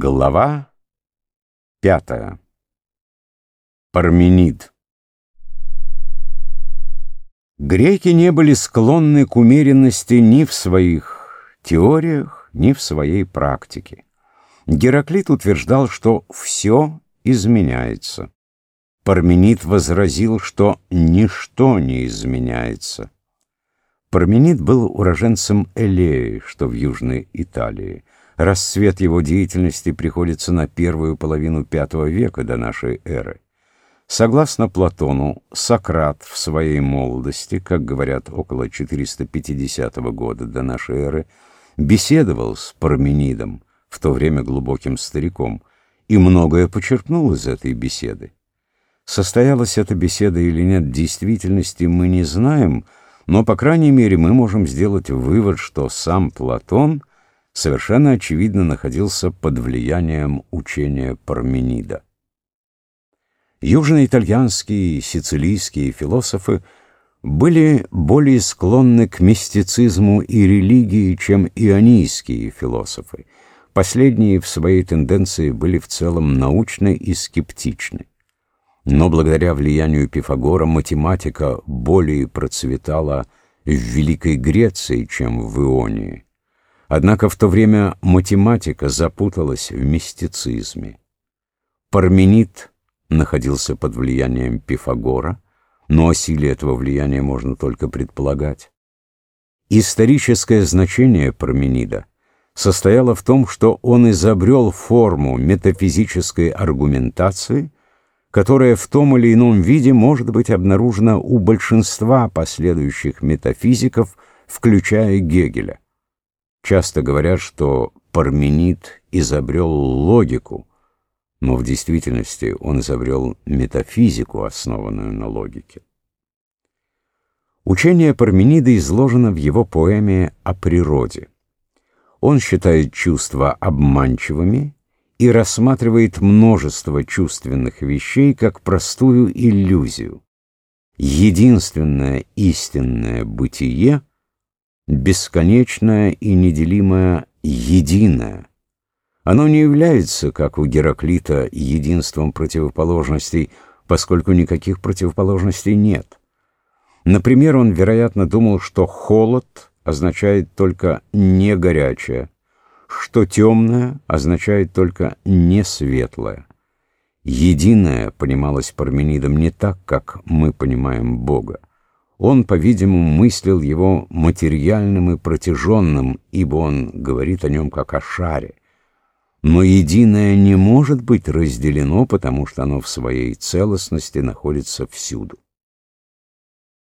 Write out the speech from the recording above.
Глава пятая. Парменид. Греки не были склонны к умеренности ни в своих теориях, ни в своей практике. Гераклит утверждал, что все изменяется. Парменид возразил, что ничто не изменяется. Парменид был уроженцем Элеи, что в Южной Италии. Расцвет его деятельности приходится на первую половину V века до нашей эры. Согласно Платону, Сократ в своей молодости, как говорят, около 450 года до нашей эры, беседовал с Парменидом, в то время глубоким стариком, и многое почерпнул из этой беседы. Состоялась эта беседа или нет в действительности, мы не знаем, но, по крайней мере, мы можем сделать вывод, что сам Платон — совершенно очевидно находился под влиянием учения Парменида. Южноитальянские и сицилийские философы были более склонны к мистицизму и религии, чем ионийские философы. Последние в своей тенденции были в целом научны и скептичны. Но благодаря влиянию Пифагора математика более процветала в Великой Греции, чем в Ионии. Однако в то время математика запуталась в мистицизме. Парменид находился под влиянием Пифагора, но о силе этого влияния можно только предполагать. Историческое значение Парменида состояло в том, что он изобрел форму метафизической аргументации, которая в том или ином виде может быть обнаружена у большинства последующих метафизиков, включая Гегеля. Часто говорят, что Парменид изобрел логику, но в действительности он изобрел метафизику, основанную на логике. Учение Парменида изложено в его поэме о природе. Он считает чувства обманчивыми и рассматривает множество чувственных вещей как простую иллюзию. Единственное истинное бытие — бесконечное и неделимое единое. Оно не является, как у Гераклита, единством противоположностей, поскольку никаких противоположностей нет. Например, он, вероятно, думал, что холод означает только «не горячее», что темное означает только «не светлое». Единое понималось Парменидом не так, как мы понимаем Бога. Он, по-видимому, мыслил его материальным и протяженным, ибо он говорит о нем как о шаре. Но единое не может быть разделено, потому что оно в своей целостности находится всюду.